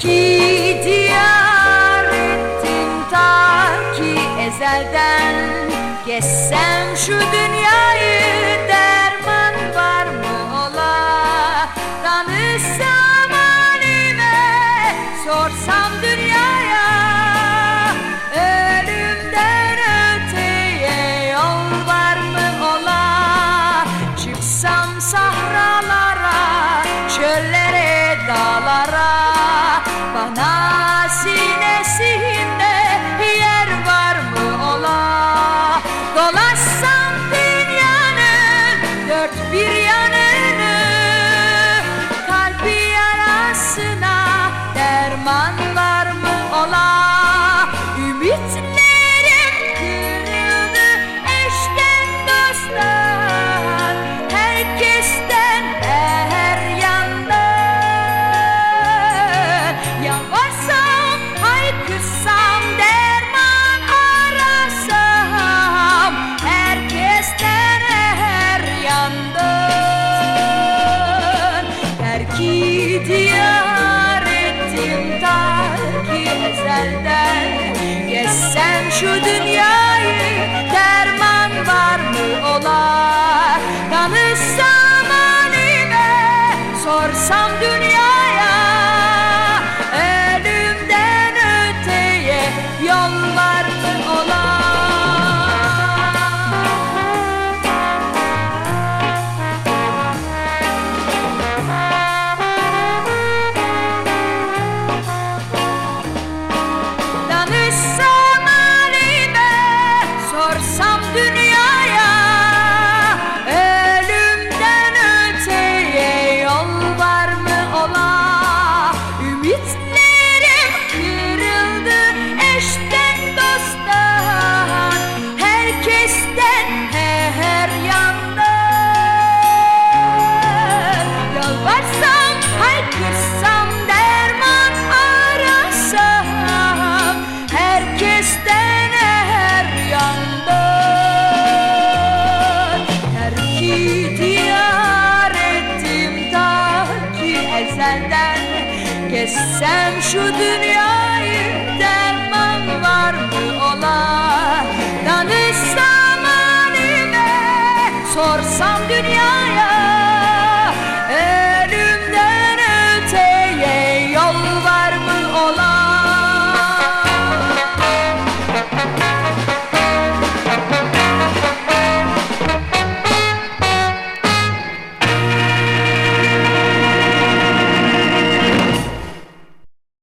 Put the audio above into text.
Ki diyar ettin ta ki ezelden. Gezsem şu dünya Biryani. senden. Gezsem şu dünyayı derman var mı ola? Tanışsam halime sorsam dünyayı gezsem şu dünya